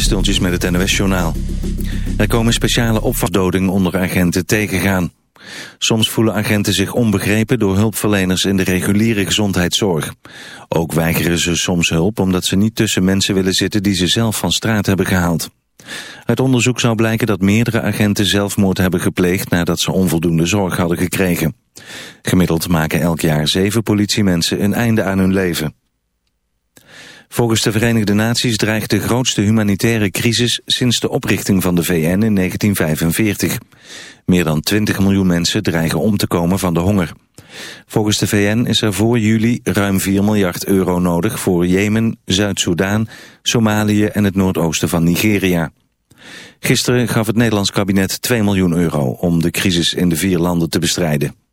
Stultjes met het NOS-journaal. Er komen speciale opvangdodingen onder agenten tegengaan. Soms voelen agenten zich onbegrepen door hulpverleners in de reguliere gezondheidszorg. Ook weigeren ze soms hulp omdat ze niet tussen mensen willen zitten die ze zelf van straat hebben gehaald. Uit onderzoek zou blijken dat meerdere agenten zelfmoord hebben gepleegd nadat ze onvoldoende zorg hadden gekregen. Gemiddeld maken elk jaar zeven politiemensen een einde aan hun leven. Volgens de Verenigde Naties dreigt de grootste humanitaire crisis sinds de oprichting van de VN in 1945. Meer dan 20 miljoen mensen dreigen om te komen van de honger. Volgens de VN is er voor juli ruim 4 miljard euro nodig voor Jemen, Zuid-Soedan, Somalië en het noordoosten van Nigeria. Gisteren gaf het Nederlands kabinet 2 miljoen euro om de crisis in de vier landen te bestrijden.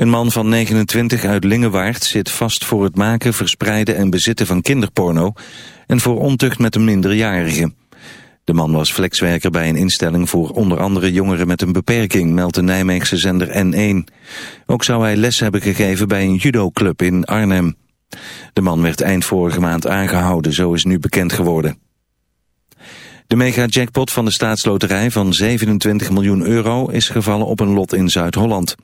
Een man van 29 uit Lingewaard zit vast voor het maken, verspreiden en bezitten van kinderporno en voor ontucht met een minderjarige. De man was flexwerker bij een instelling voor onder andere jongeren met een beperking, meldt de Nijmeegse zender N1. Ook zou hij les hebben gegeven bij een judoclub in Arnhem. De man werd eind vorige maand aangehouden, zo is nu bekend geworden. De mega-jackpot van de staatsloterij van 27 miljoen euro is gevallen op een lot in Zuid-Holland.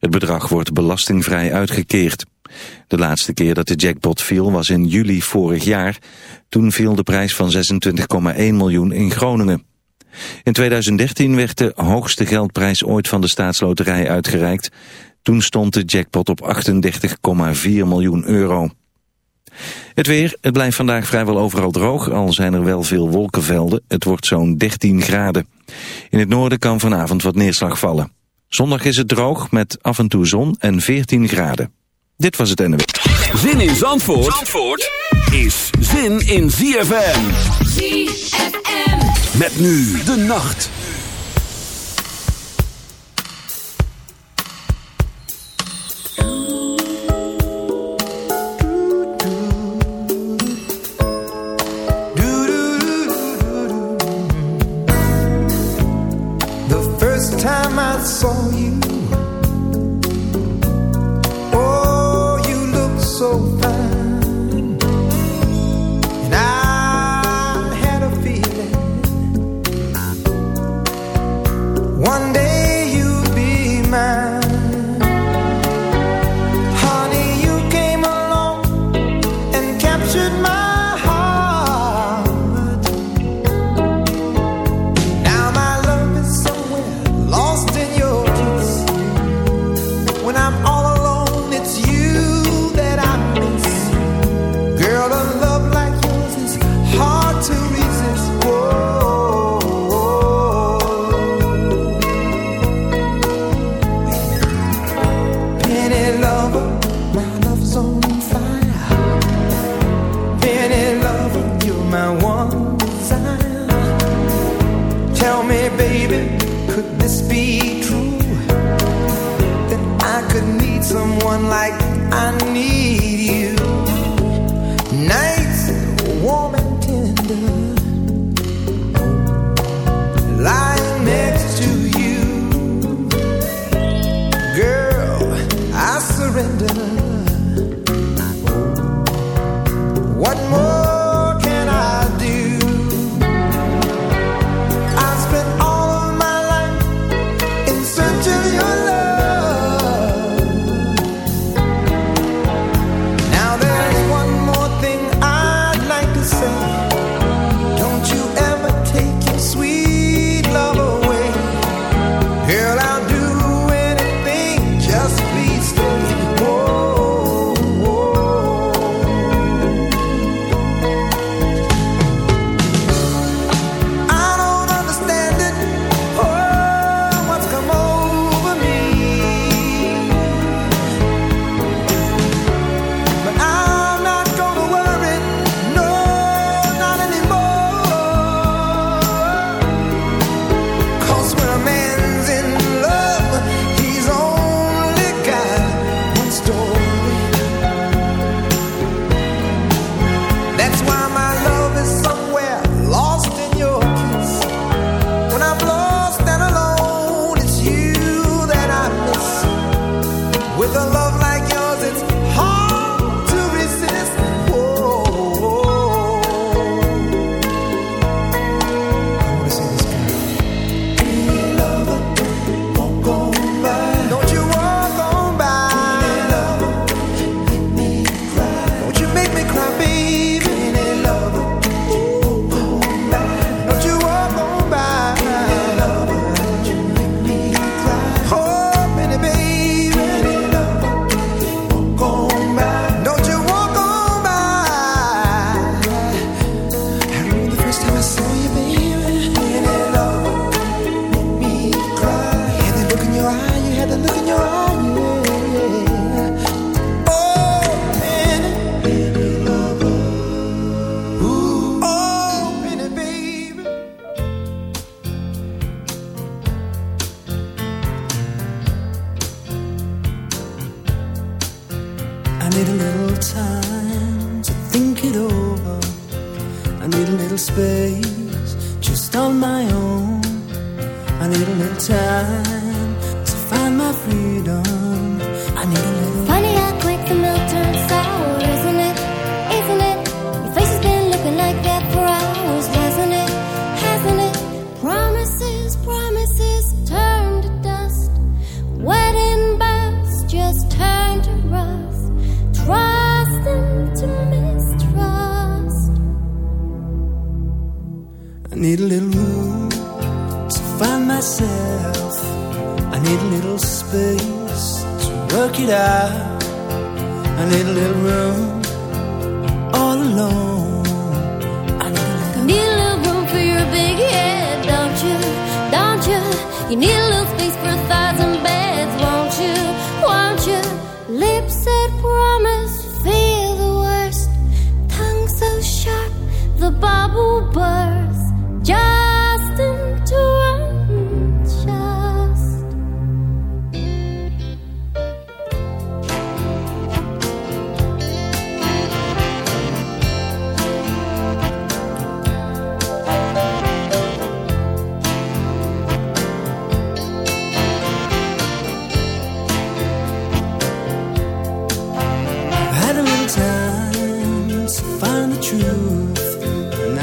Het bedrag wordt belastingvrij uitgekeerd. De laatste keer dat de jackpot viel was in juli vorig jaar. Toen viel de prijs van 26,1 miljoen in Groningen. In 2013 werd de hoogste geldprijs ooit van de staatsloterij uitgereikt. Toen stond de jackpot op 38,4 miljoen euro. Het weer, het blijft vandaag vrijwel overal droog, al zijn er wel veel wolkenvelden. Het wordt zo'n 13 graden. In het noorden kan vanavond wat neerslag vallen. Zondag is het droog met af en toe zon en 14 graden. Dit was het NW. Zin in Zandvoort, Zandvoort is zin in ZFM. ZFM. Met nu de nacht. had the look in your eyes.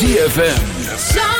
Dfm.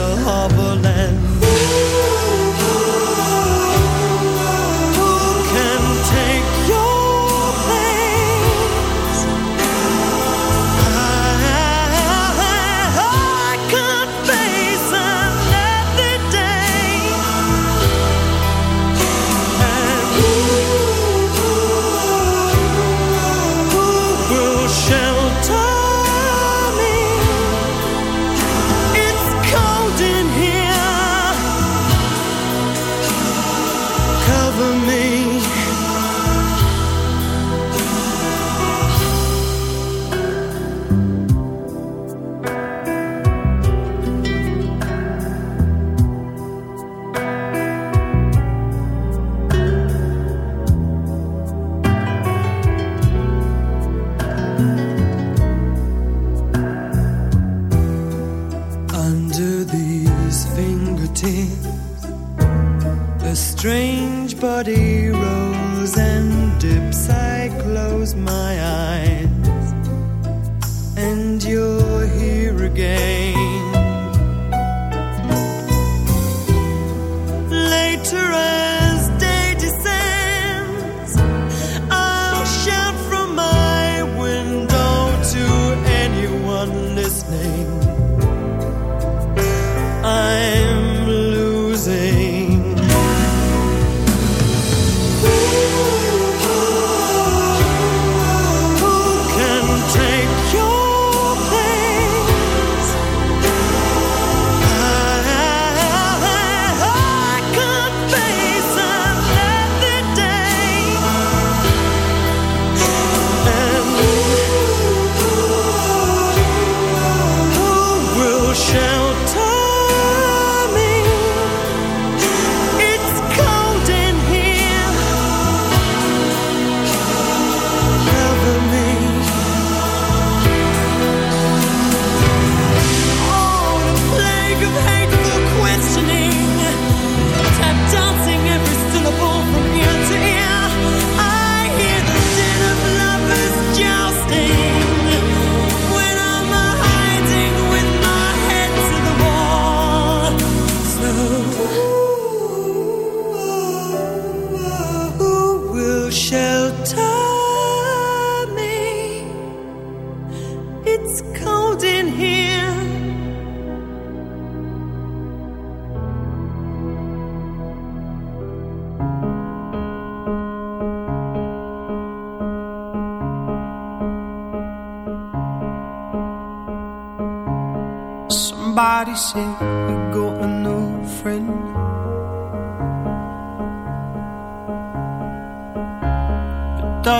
A harbor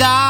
die.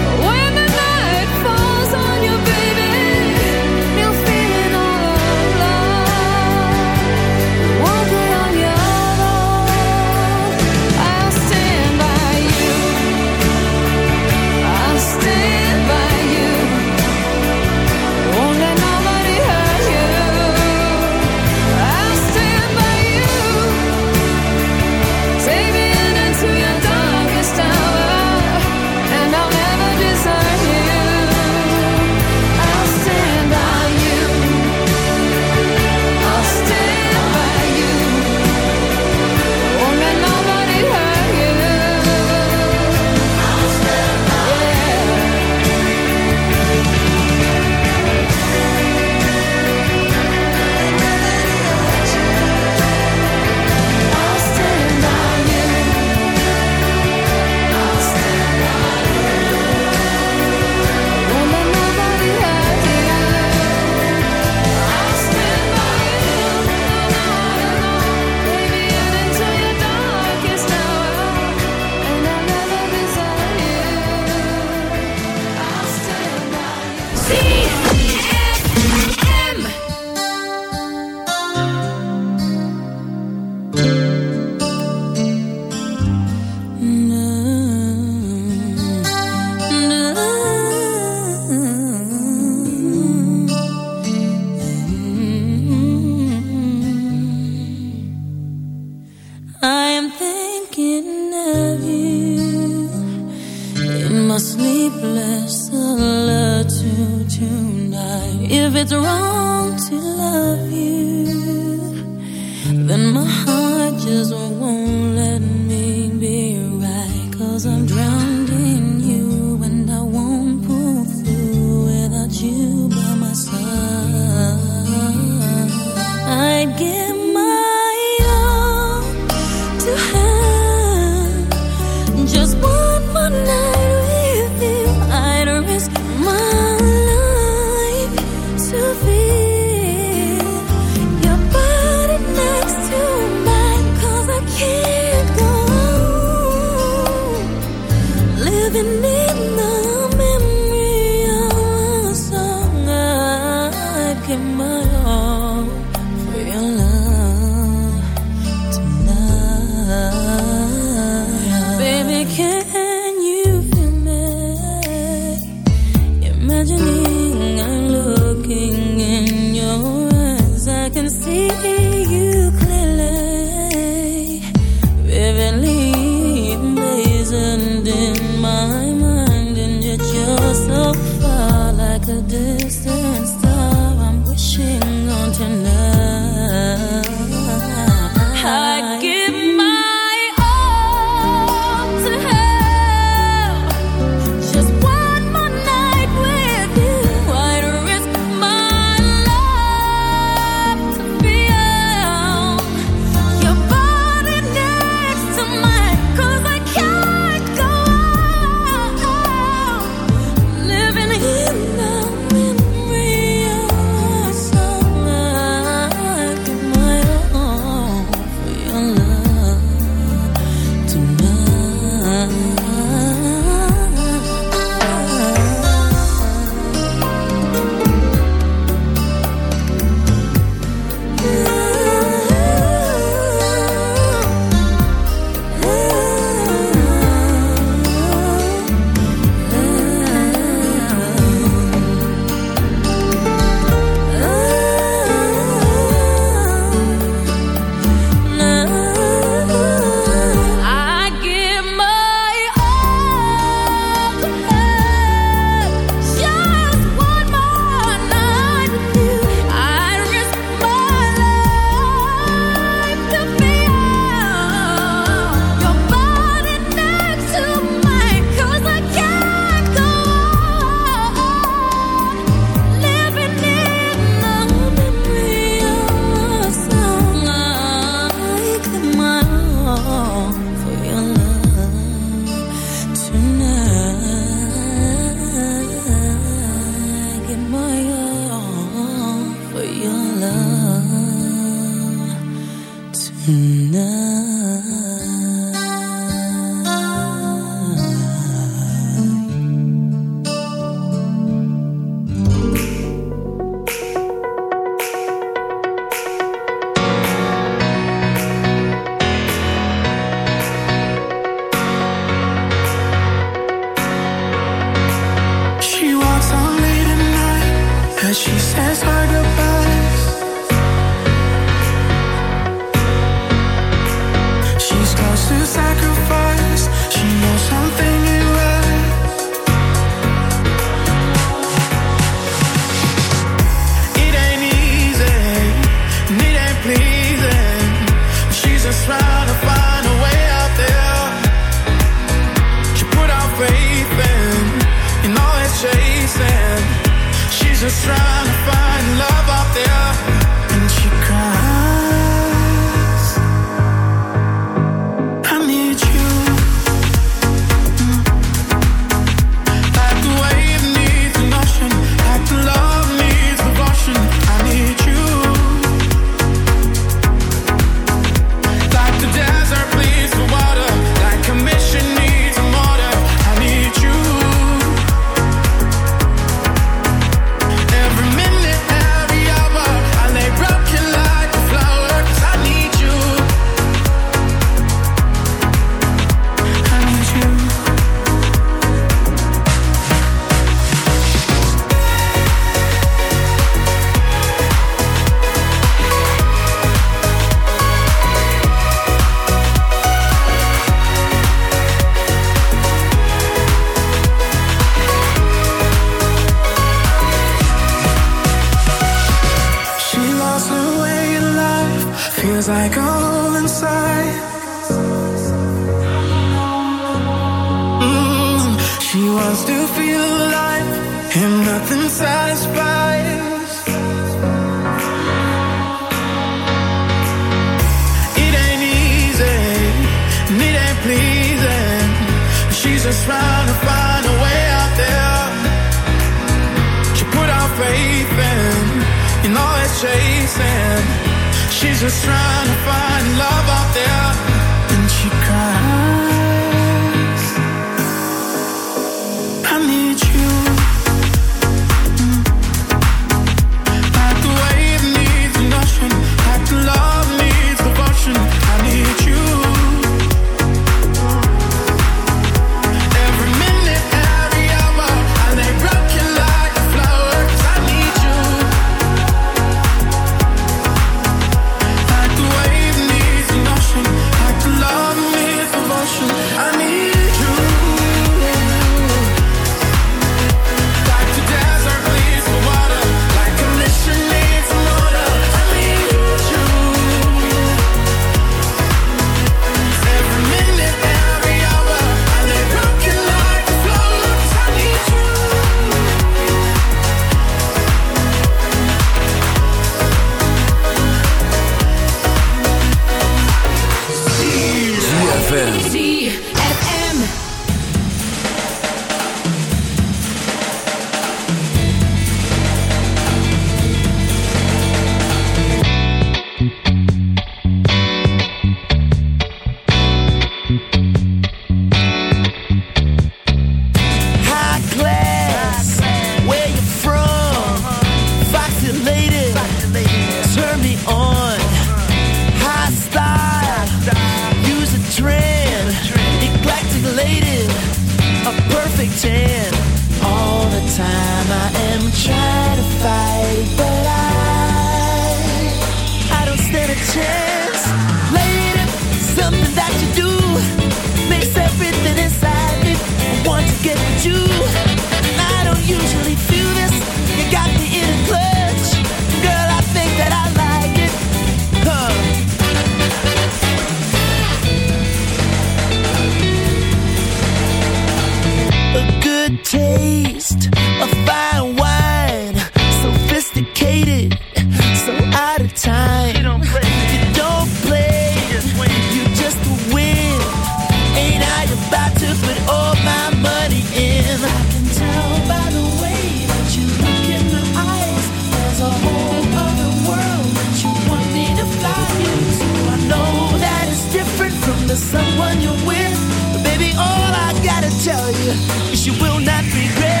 I about to put all my money in. I can tell by the way that you look in my eyes. There's a whole other world that you want me to fly into. I know that it's different from the someone you're with. But baby, all I gotta tell you is you will not regret.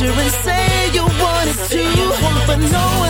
picture and say you wanted to, but no one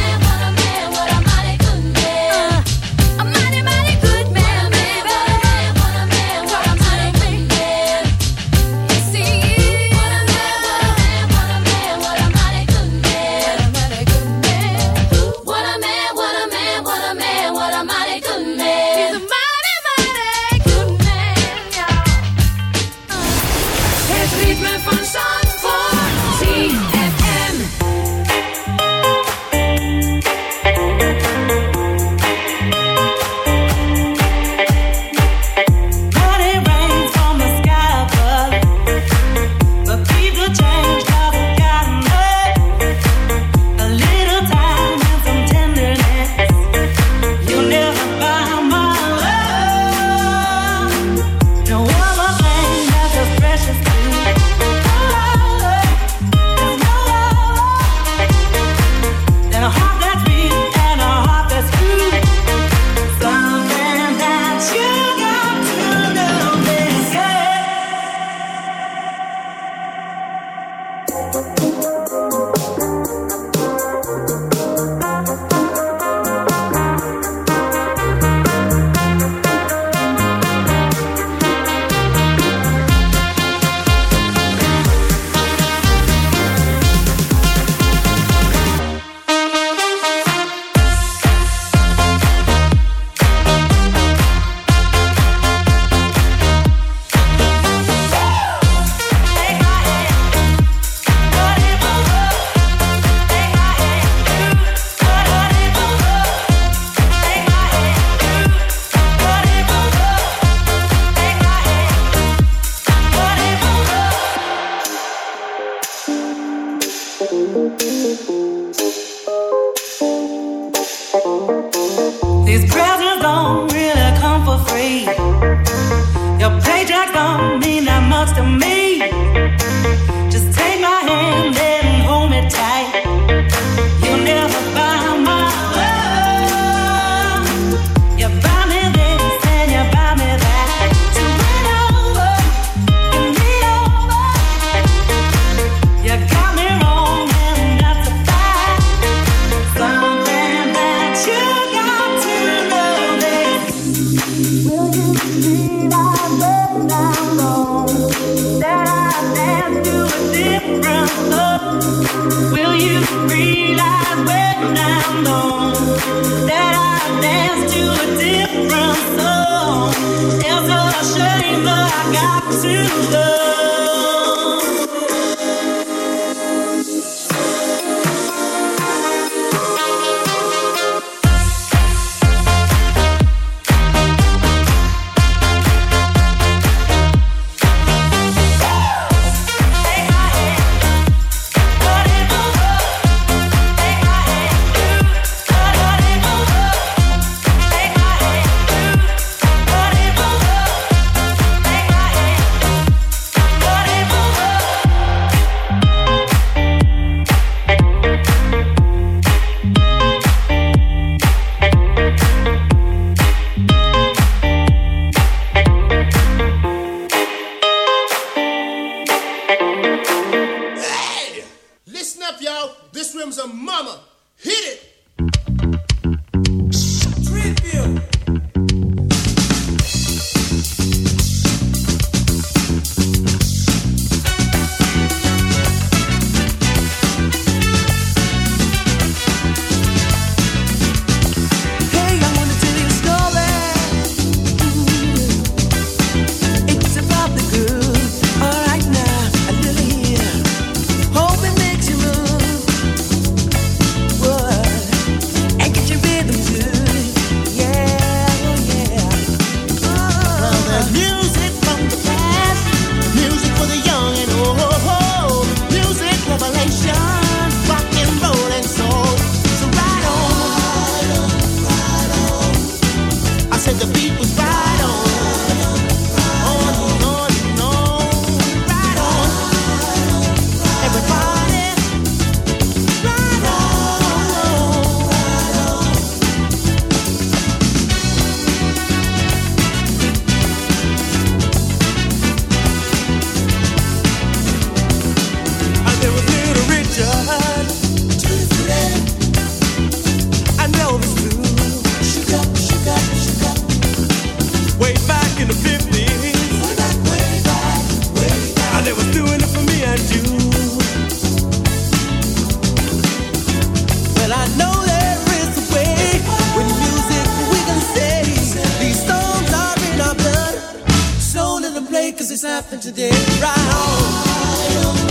Happened today. Right